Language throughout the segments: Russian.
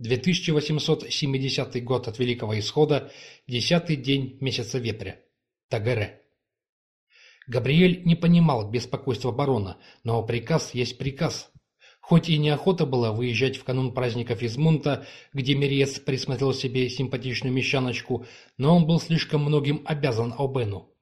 2870 год от Великого Исхода, десятый день месяца Вепря. Тагаре. Габриэль не понимал беспокойства барона, но приказ есть приказ. Хоть и неохота было выезжать в канун праздников из Мунта, где Мерец присмотрел себе симпатичную мещаночку, но он был слишком многим обязан Обену.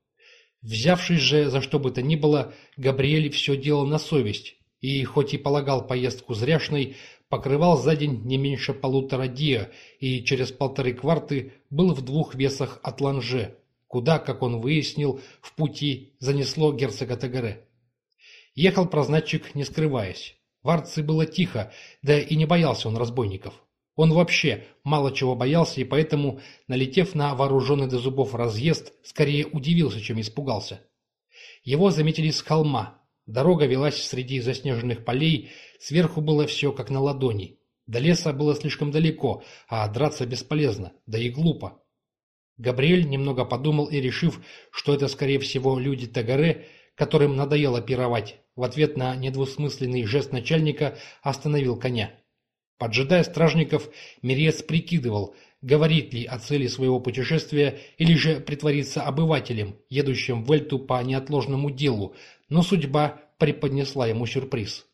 Взявшись же за что бы то ни было, Габриэль все делал на совесть, и, хоть и полагал поездку зряшной, покрывал за день не меньше полутора диа и через полторы кварты был в двух весах от Ланже, куда, как он выяснил, в пути занесло герцога Тагаре. Ехал прознатчик, не скрываясь. В Арции было тихо, да и не боялся он разбойников. Он вообще мало чего боялся, и поэтому, налетев на вооруженный до зубов разъезд, скорее удивился, чем испугался. Его заметили с холма. Дорога велась среди заснеженных полей, сверху было все как на ладони. До леса было слишком далеко, а драться бесполезно, да и глупо. Габриэль немного подумал и, решив, что это, скорее всего, люди Тагаре, которым надоело пировать, в ответ на недвусмысленный жест начальника остановил коня. Поджидая стражников, Мерец прикидывал, говорит ли о цели своего путешествия или же притвориться обывателем, едущим в Эльту по неотложному делу, но судьба преподнесла ему сюрприз.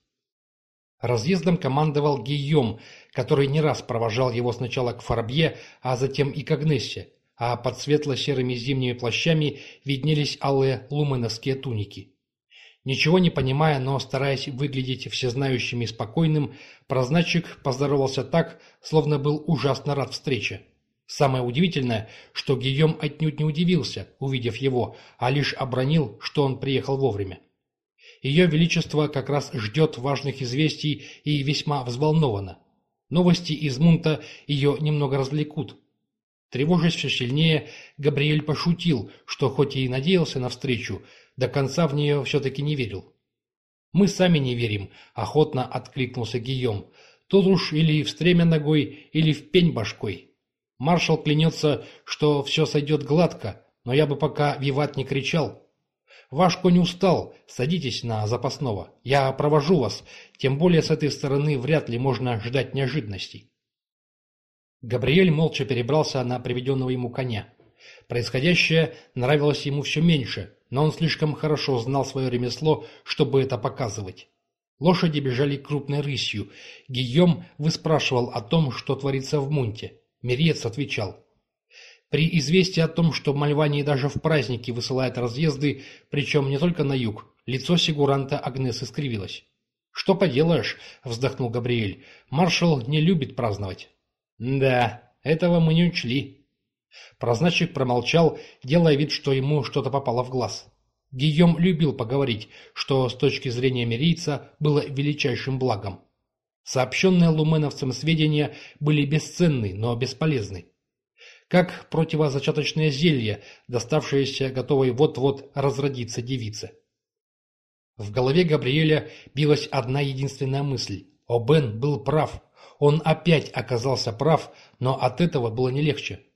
Разъездом командовал Гийом, который не раз провожал его сначала к Фарбье, а затем и к Агнессе, а под светло-серыми зимними плащами виднелись алые луменовские туники. Ничего не понимая, но стараясь выглядеть всезнающим и спокойным, прозначик поздоровался так, словно был ужасно рад встрече. Самое удивительное, что Гийом отнюдь не удивился, увидев его, а лишь обронил, что он приехал вовремя. Ее Величество как раз ждет важных известий и весьма взволновано. Новости из Мунта ее немного развлекут. Тревожась все сильнее, Габриэль пошутил, что хоть и надеялся на встречу, до конца в нее все-таки не верил. «Мы сами не верим», — охотно откликнулся Гийом. «Тут уж или в стремя ногой, или в пень башкой. Маршал клянется, что все сойдет гладко, но я бы пока виват не кричал. Ваш конь устал, садитесь на запасного. Я провожу вас, тем более с этой стороны вряд ли можно ждать неожиданностей». Габриэль молча перебрался на приведенного ему коня. Происходящее нравилось ему все меньше, но он слишком хорошо знал свое ремесло, чтобы это показывать. Лошади бежали крупной рысью. Гийом выспрашивал о том, что творится в Мунте. Мерец отвечал. При известии о том, что Мальвании даже в праздники высылают разъезды, причем не только на юг, лицо сигуранта Агнесы скривилось. «Что поделаешь?» — вздохнул Габриэль. «Маршал не любит праздновать». «Да, этого мы не учли», Прозначик промолчал, делая вид, что ему что-то попало в глаз. Гийом любил поговорить, что с точки зрения мирийца было величайшим благом. Сообщенные луменовцам сведения были бесценны, но бесполезны. Как противозачаточное зелье, доставшееся готовой вот-вот разродиться девице. В голове Габриэля билась одна единственная мысль. Обен был прав. Он опять оказался прав, но от этого было не легче.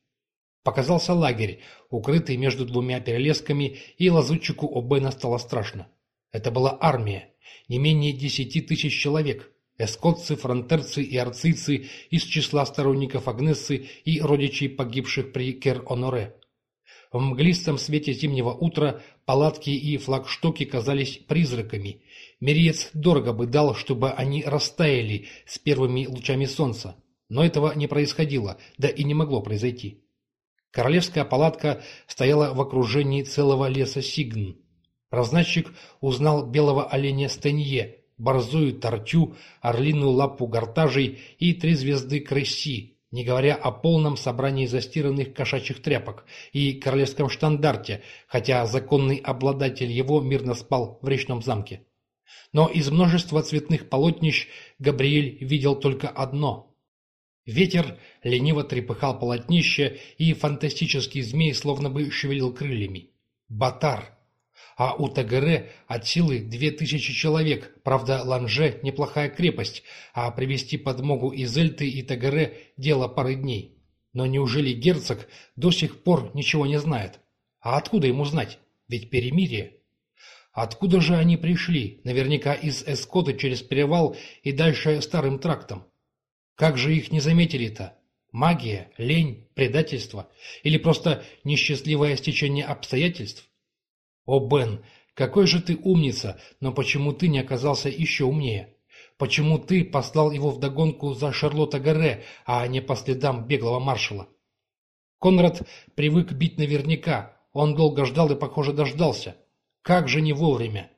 Показался лагерь, укрытый между двумя перелесками, и лазутчику Обена стало страшно. Это была армия, не менее десяти тысяч человек, эскотцы, фронтерцы и арцийцы из числа сторонников Агнессы и родичей погибших при Кер-Оноре. В мглистом свете зимнего утра палатки и флагштоки казались призраками. Мериец дорого бы дал, чтобы они растаяли с первыми лучами солнца. Но этого не происходило, да и не могло произойти. Королевская палатка стояла в окружении целого леса Сигн. Разнатчик узнал белого оленя Стенье, борзую тортю, орлиную лапу гортажей и три звезды крыси, не говоря о полном собрании застиранных кошачьих тряпок и королевском штандарте, хотя законный обладатель его мирно спал в речном замке. Но из множества цветных полотнищ Габриэль видел только одно Ветер лениво трепыхал полотнище, и фантастический змей словно бы шевелил крыльями. Батар! А у Тагере от силы две тысячи человек, правда, Ланже – неплохая крепость, а привести подмогу из Эльты и Тагере – дело пары дней. Но неужели герцог до сих пор ничего не знает? А откуда ему знать? Ведь перемирие. Откуда же они пришли? Наверняка из Эскота через перевал и дальше старым трактом. Как же их не заметили-то? Магия, лень, предательство или просто несчастливое стечение обстоятельств? О, Бен, какой же ты умница, но почему ты не оказался еще умнее? Почему ты послал его вдогонку за Шарлотта Гарре, а не по следам беглого маршала? Конрад привык бить наверняка, он долго ждал и, похоже, дождался. Как же не вовремя?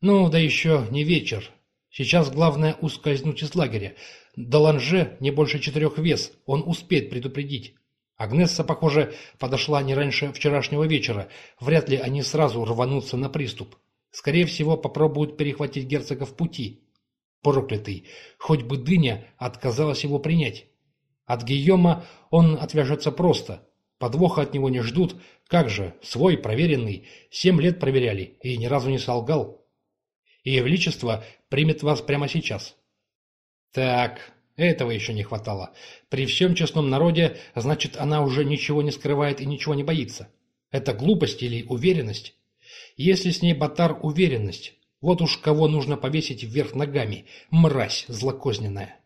Ну, да еще не вечер. Сейчас главное ускользнуть из лагеря. Даланже не больше четырех вес, он успеет предупредить. Агнесса, похоже, подошла не раньше вчерашнего вечера. Вряд ли они сразу рванутся на приступ. Скорее всего, попробуют перехватить герцога в пути. Проклятый! Хоть бы дыня отказалась его принять. От Гийома он отвяжется просто. Подвоха от него не ждут. Как же, свой, проверенный. Семь лет проверяли и ни разу не солгал. Ее Величество примет вас прямо сейчас. Так, этого еще не хватало. При всем честном народе, значит, она уже ничего не скрывает и ничего не боится. Это глупость или уверенность? Если с ней Батар уверенность, вот уж кого нужно повесить вверх ногами, мразь злокозненная.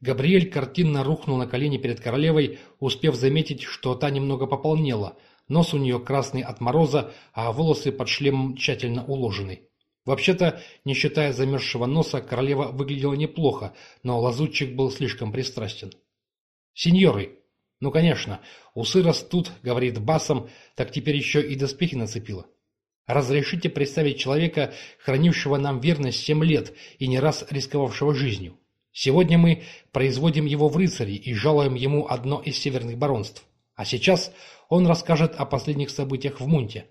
Габриэль картинно рухнул на колени перед королевой, успев заметить, что та немного пополнела. Нос у нее красный от мороза, а волосы под шлемом тщательно уложены. Вообще-то, не считая замерзшего носа, королева выглядела неплохо, но лазутчик был слишком пристрастен. «Сеньоры!» «Ну, конечно, усы растут», — говорит басом, так теперь еще и доспехи нацепила. «Разрешите представить человека, хранившего нам верность семь лет и не раз рисковавшего жизнью. Сегодня мы производим его в рыцари и жалуем ему одно из северных баронств. А сейчас он расскажет о последних событиях в Мунте.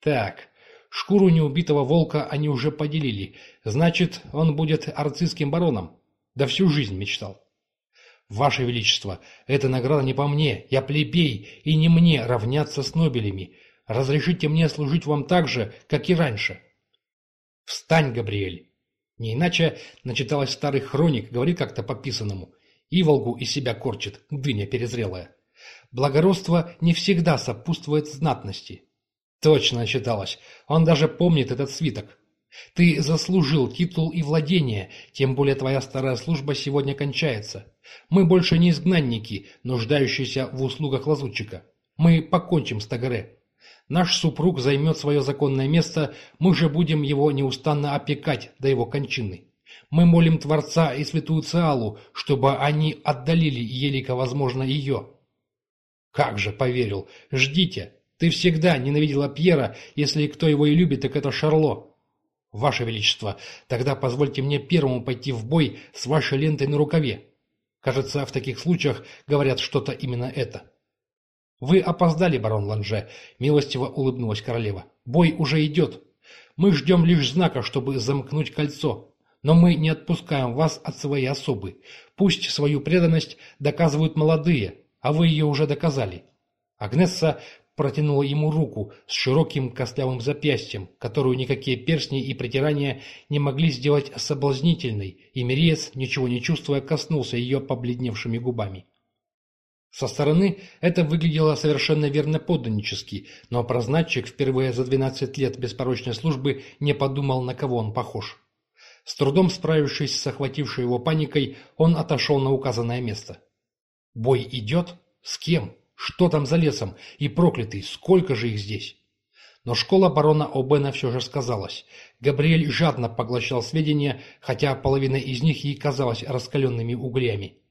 Так, шкуру неубитого волка они уже поделили. Значит, он будет арцистским бароном. Да всю жизнь мечтал. Ваше Величество, эта награда не по мне, я плебей, и не мне равняться с Нобелями. Разрешите мне служить вам так же, как и раньше. Встань, Габриэль. Не иначе начиталась старых хроник, говорит как-то пописанному. Иволгу из себя корчит, дыня перезрелая. Благородство не всегда сопутствует знатности. Точно начиталась. Он даже помнит этот свиток. Ты заслужил титул и владение, тем более твоя старая служба сегодня кончается. Мы больше не изгнанники, нуждающиеся в услугах лазутчика. Мы покончим с Тагаре. Наш супруг займет свое законное место, мы же будем его неустанно опекать до его кончины. Мы молим Творца и Святую Циалу, чтобы они отдалили елико, возможно, ее. Как же поверил. Ждите. Ты всегда ненавидела Пьера, если кто его и любит, так это Шарло. Ваше Величество, тогда позвольте мне первому пойти в бой с вашей лентой на рукаве. Кажется, в таких случаях говорят что-то именно это. «Вы опоздали, барон Ланже», — милостиво улыбнулась королева. «Бой уже идет. Мы ждем лишь знака, чтобы замкнуть кольцо. Но мы не отпускаем вас от своей особы. Пусть свою преданность доказывают молодые, а вы ее уже доказали». Агнесса протянула ему руку с широким костлявым запястьем, которую никакие перстни и притирания не могли сделать соблазнительной, и Мириец, ничего не чувствуя, коснулся ее побледневшими губами. Со стороны это выглядело совершенно верно подданнически, но прознатчик впервые за 12 лет беспорочной службы не подумал, на кого он похож. С трудом справившись с охватившей его паникой, он отошел на указанное место. «Бой идет? С кем? Что там за лесом? И проклятый, сколько же их здесь?» Но школа барона О'Бена все же сказалась. Габриэль жадно поглощал сведения, хотя половина из них ей казалась раскаленными углями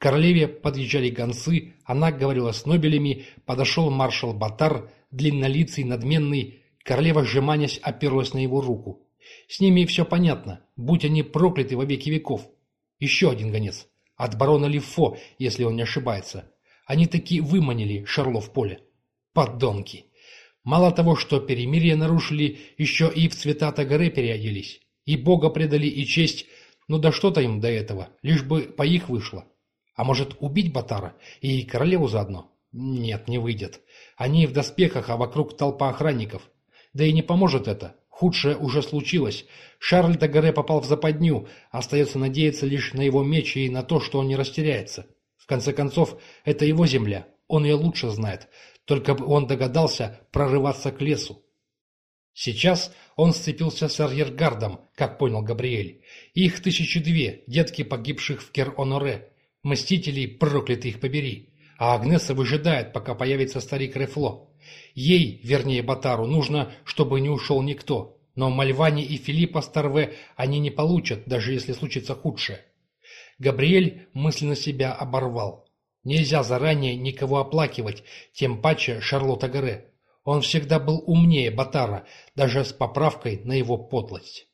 королеве подъезжали гонцы, она говорила с нобелями, подошел маршал Батар, длиннолицый, надменный, королева, сжиманясь, оперлась на его руку. С ними все понятно, будь они прокляты во веки веков. Еще один гонец. От барона Лифо, если он не ошибается. Они таки выманили Шарло в поле. Подонки. Мало того, что перемирие нарушили, еще и в цвета Тагаре переоделись. И бога предали, и честь. Ну да что-то им до этого, лишь бы по их вышло. А может, убить Батара? И королеву заодно? Нет, не выйдет. Они в доспехах, а вокруг толпа охранников. Да и не поможет это. Худшее уже случилось. Шарль Тагаре попал в западню. Остается надеяться лишь на его меч и на то, что он не растеряется. В конце концов, это его земля. Он ее лучше знает. Только бы он догадался прорываться к лесу. Сейчас он сцепился с арьергардом, как понял Габриэль. Их тысячи две, детки погибших в Кер-Оноре. Мстителей, проклятый их побери. А Агнеса выжидает, пока появится старик Рефло. Ей, вернее Батару, нужно, чтобы не ушел никто. Но Мальвани и Филиппа Старве они не получат, даже если случится худшее. Габриэль мысленно себя оборвал. Нельзя заранее никого оплакивать, тем паче Шарлотта Гаре. Он всегда был умнее Батара, даже с поправкой на его подлость.